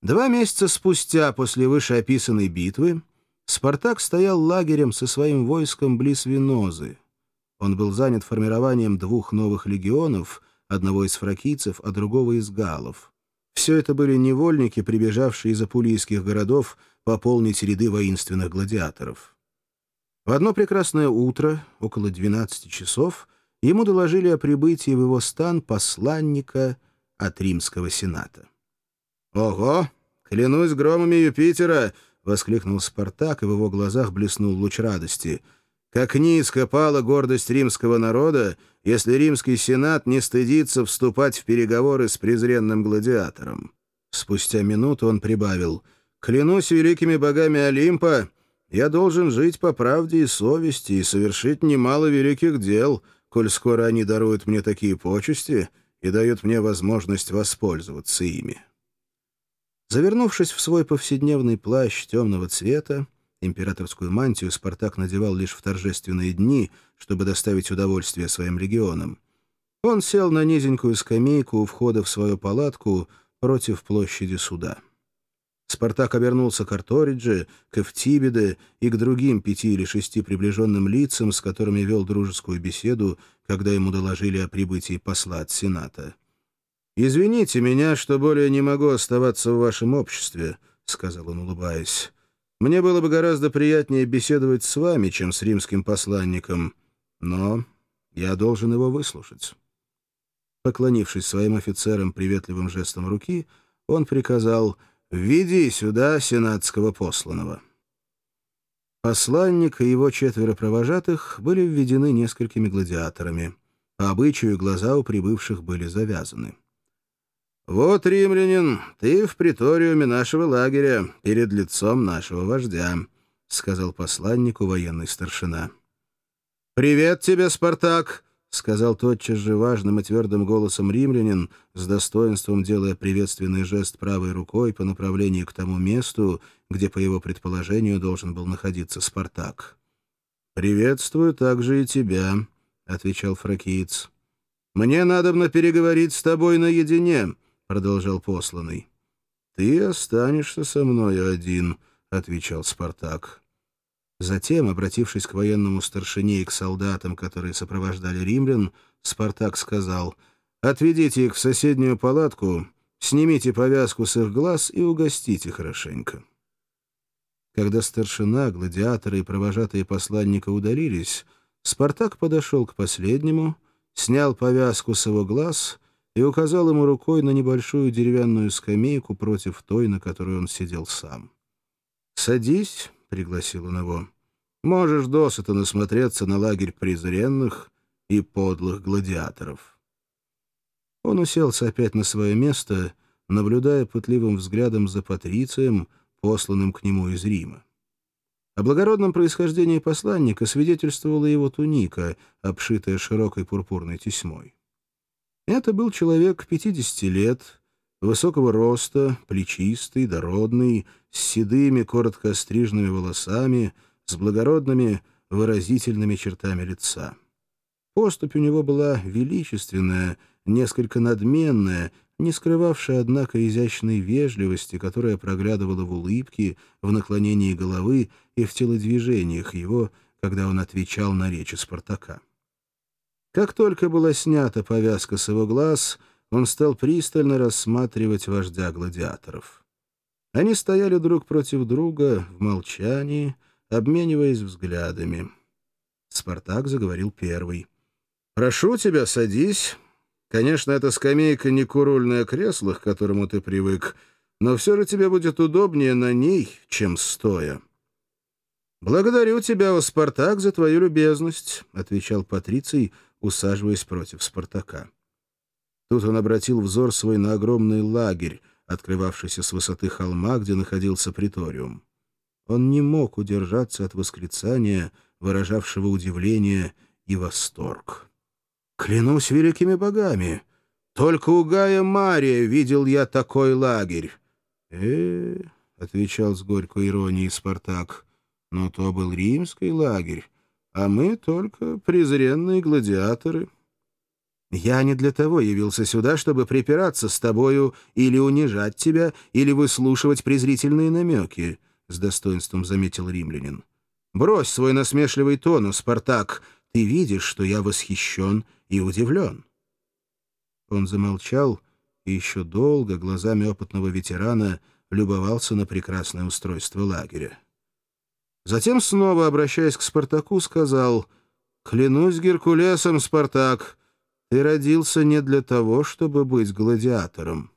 Два месяца спустя после вышеописанной битвы Спартак стоял лагерем со своим войском близ Венозы. Он был занят формированием двух новых легионов, одного из фракийцев, а другого из галлов. Все это были невольники, прибежавшие из апулийских городов пополнить ряды воинственных гладиаторов. В одно прекрасное утро, около 12 часов, ему доложили о прибытии в его стан посланника от римского сената. «Ого! Клянусь громами Юпитера!» — воскликнул Спартак, и в его глазах блеснул луч радости. «Как низко пала гордость римского народа, если римский сенат не стыдится вступать в переговоры с презренным гладиатором». Спустя минуту он прибавил. «Клянусь великими богами Олимпа, я должен жить по правде и совести и совершить немало великих дел, коль скоро они даруют мне такие почести и дают мне возможность воспользоваться ими». Завернувшись в свой повседневный плащ темного цвета, императорскую мантию Спартак надевал лишь в торжественные дни, чтобы доставить удовольствие своим легионам. Он сел на низенькую скамейку у входа в свою палатку против площади суда. Спартак обернулся к Арторидже, к Эфтибеде и к другим пяти или шести приближенным лицам, с которыми вел дружескую беседу, когда ему доложили о прибытии посла от Сената. «Извините меня, что более не могу оставаться в вашем обществе», — сказал он, улыбаясь. «Мне было бы гораздо приятнее беседовать с вами, чем с римским посланником, но я должен его выслушать». Поклонившись своим офицерам приветливым жестом руки, он приказал «Введи сюда сенатского посланного». Посланник и его четверо провожатых были введены несколькими гладиаторами. По обычаю глаза у прибывших были завязаны. «Вот, римлянин, ты в приториуме нашего лагеря, перед лицом нашего вождя», — сказал посланнику военный старшина. «Привет тебе, Спартак!» — сказал тотчас же важным и твердым голосом римлянин, с достоинством делая приветственный жест правой рукой по направлению к тому месту, где, по его предположению, должен был находиться Спартак. «Приветствую также и тебя», — отвечал фракиец. «Мне надобно переговорить с тобой наедине», — продолжал посланный. «Ты останешься со мной один», — отвечал Спартак. Затем, обратившись к военному старшине и к солдатам, которые сопровождали римлян, Спартак сказал, «Отведите их в соседнюю палатку, снимите повязку с их глаз и угостите хорошенько». Когда старшина, гладиаторы и провожатые посланника удалились, Спартак подошел к последнему, снял повязку с его глаз — и указал ему рукой на небольшую деревянную скамейку против той, на которой он сидел сам. «Садись», — пригласил он его, — «можешь досыта насмотреться на лагерь презренных и подлых гладиаторов». Он уселся опять на свое место, наблюдая пытливым взглядом за Патрицием, посланным к нему из Рима. О благородном происхождении посланника свидетельствовала его туника, обшитая широкой пурпурной тесьмой. Это был человек 50 лет, высокого роста, плечистый, дородный, с седыми, коротко остриженными волосами, с благородными, выразительными чертами лица. Поступь у него была величественная, несколько надменная, не скрывавшая, однако, изящной вежливости, которая проглядывала в улыбке, в наклонении головы и в телодвижениях его, когда он отвечал на речи Спартака. Как только была снята повязка с его глаз, он стал пристально рассматривать вождя гладиаторов. Они стояли друг против друга в молчании, обмениваясь взглядами. Спартак заговорил первый. «Прошу тебя, садись. Конечно, эта скамейка не курульное кресло, к которому ты привык, но все же тебе будет удобнее на ней, чем стоя». «Благодарю тебя, о Спартак, за твою любезность», — отвечал Патриций, — усаживаясь против Спартака. Тут он обратил взор свой на огромный лагерь, открывавшийся с высоты холма, где находился приториум. Он не мог удержаться от восклицания, выражавшего удивление и восторг. «Клянусь великими богами! Только у Гая Мария видел я такой лагерь!» «Э, — отвечал с горькой иронией Спартак, — но то был римский лагерь, а мы только презренные гладиаторы. Я не для того явился сюда, чтобы припираться с тобою или унижать тебя, или выслушивать презрительные намеки», — с достоинством заметил римлянин. «Брось свой насмешливый тон, Спартак. Ты видишь, что я восхищен и удивлен». Он замолчал и еще долго глазами опытного ветерана любовался на прекрасное устройство лагеря. Затем, снова обращаясь к Спартаку, сказал «Клянусь Геркулесом, Спартак, ты родился не для того, чтобы быть гладиатором.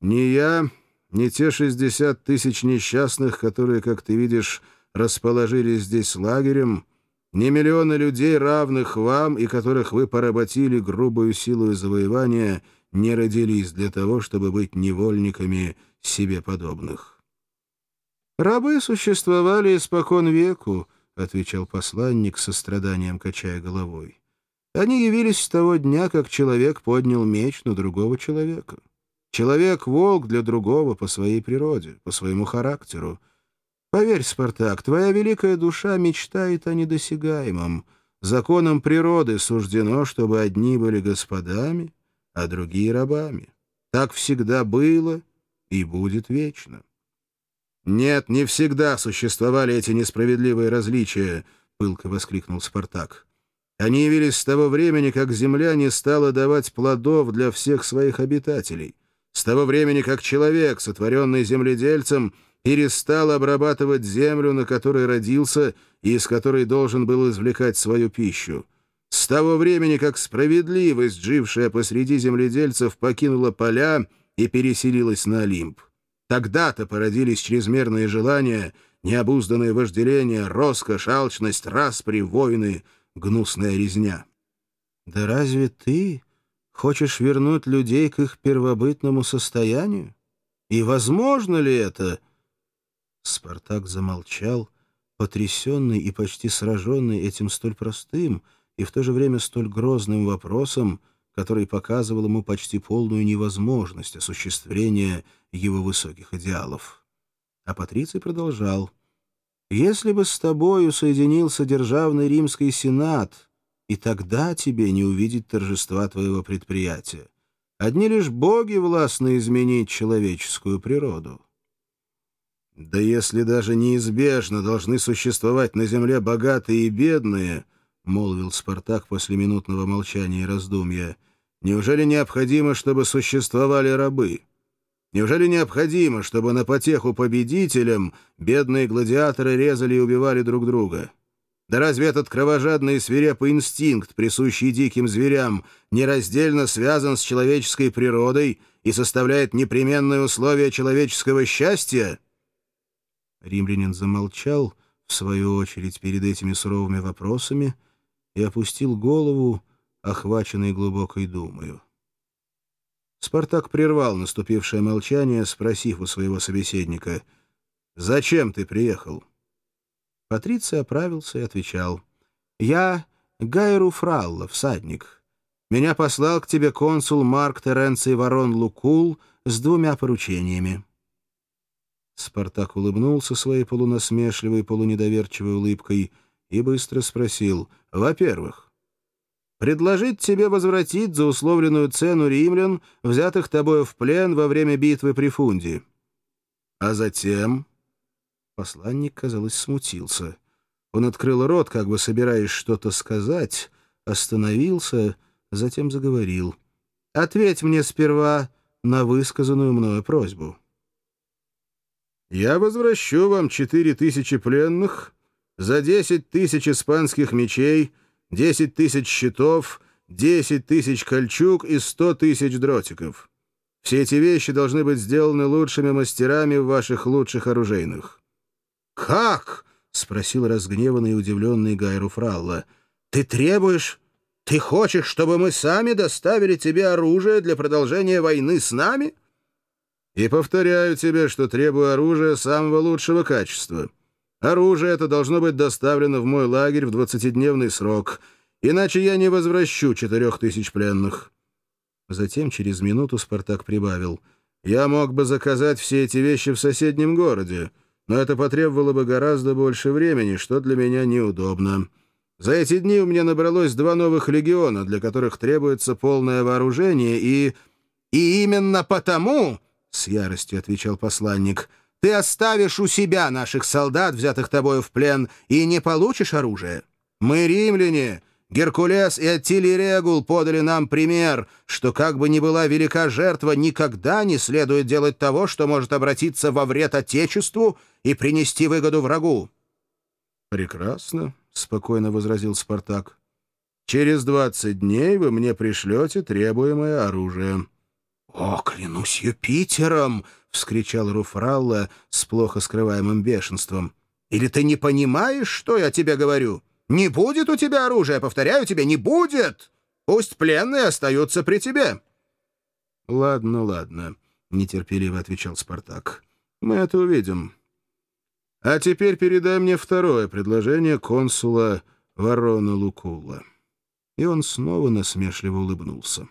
Ни я, ни те шестьдесят тысяч несчастных, которые, как ты видишь, расположились здесь лагерем, ни миллионы людей, равных вам и которых вы поработили грубую силу завоевания, не родились для того, чтобы быть невольниками себе подобных. «Рабы существовали испокон веку», — отвечал посланник со страданием, качая головой. «Они явились с того дня, как человек поднял меч на другого человека. Человек — волк для другого по своей природе, по своему характеру. Поверь, Спартак, твоя великая душа мечтает о недосягаемом. Законом природы суждено, чтобы одни были господами, а другие — рабами. Так всегда было и будет вечно». «Нет, не всегда существовали эти несправедливые различия», — пылко воскликнул Спартак. «Они явились с того времени, как земля не стала давать плодов для всех своих обитателей, с того времени, как человек, сотворенный земледельцем, перестал обрабатывать землю, на которой родился и из которой должен был извлекать свою пищу, с того времени, как справедливость, жившая посреди земледельцев, покинула поля и переселилась на Олимп. Тогда-то породились чрезмерные желания, необузданное вожделение, роскошь, алчность, распри, войны, гнусная резня. «Да разве ты хочешь вернуть людей к их первобытному состоянию? И возможно ли это?» Спартак замолчал, потрясенный и почти сраженный этим столь простым и в то же время столь грозным вопросом, который показывал ему почти полную невозможность осуществления его высоких идеалов. А Патриций продолжал. «Если бы с тобою соединился Державный Римский Сенат, и тогда тебе не увидеть торжества твоего предприятия. Одни лишь боги властны изменить человеческую природу». «Да если даже неизбежно должны существовать на земле богатые и бедные», — молвил Спартак после минутного молчания и раздумья, — «неужели необходимо, чтобы существовали рабы? Неужели необходимо, чтобы на потеху победителям бедные гладиаторы резали и убивали друг друга? Да разве этот кровожадный и свирепый инстинкт, присущий диким зверям, нераздельно связан с человеческой природой и составляет непременное условие человеческого счастья?» Римлянин замолчал, в свою очередь, перед этими суровыми вопросами — и опустил голову, охваченный глубокой думою. Спартак прервал наступившее молчание, спросив у своего собеседника, «Зачем ты приехал?» Патриций оправился и отвечал, «Я Гайру Фралла, всадник. Меня послал к тебе консул Марк Теренций Ворон Лукул с двумя поручениями». Спартак улыбнулся своей полунасмешливой, полунедоверчивой улыбкой — и быстро спросил. «Во-первых, предложить тебе возвратить за условленную цену римлян, взятых тобою в плен во время битвы при Фунде. А затем...» Посланник, казалось, смутился. Он открыл рот, как бы собираясь что-то сказать, остановился, затем заговорил. «Ответь мне сперва на высказанную мною просьбу». «Я возвращу вам четыре тысячи пленных за десять тысяч испанских мечей, десять тысяч щитов, десять тысяч кольчуг и сто тысяч дротиков. Все эти вещи должны быть сделаны лучшими мастерами в ваших лучших оружейных». «Как?» — спросил разгневанный и удивленный Гайру Фралла. «Ты требуешь... Ты хочешь, чтобы мы сами доставили тебе оружие для продолжения войны с нами?» «И повторяю тебе, что требую оружия самого лучшего качества». Оружие это должно быть доставлено в мой лагерь в двадцатидневный срок, иначе я не возвращу четырех тысяч пленных». Затем через минуту Спартак прибавил. «Я мог бы заказать все эти вещи в соседнем городе, но это потребовало бы гораздо больше времени, что для меня неудобно. За эти дни у меня набралось два новых легиона, для которых требуется полное вооружение, и... И именно потому, — с яростью отвечал посланник, — ты оставишь у себя наших солдат, взятых тобою в плен, и не получишь оружие. Мы римляне, Геркулес и Аттилий Регул подали нам пример, что как бы ни была велика жертва, никогда не следует делать того, что может обратиться во вред Отечеству и принести выгоду врагу. «Прекрасно», — спокойно возразил Спартак. «Через двадцать дней вы мне пришлете требуемое оружие». «О, клянусь Юпитером!» — вскричал Руфралла с плохо скрываемым бешенством. «Или ты не понимаешь, что я тебе говорю? Не будет у тебя оружия, повторяю тебе, не будет! Пусть пленные остаются при тебе!» «Ладно, ладно», — нетерпеливо отвечал Спартак. «Мы это увидим. А теперь передай мне второе предложение консула Ворона Лукула». И он снова насмешливо улыбнулся.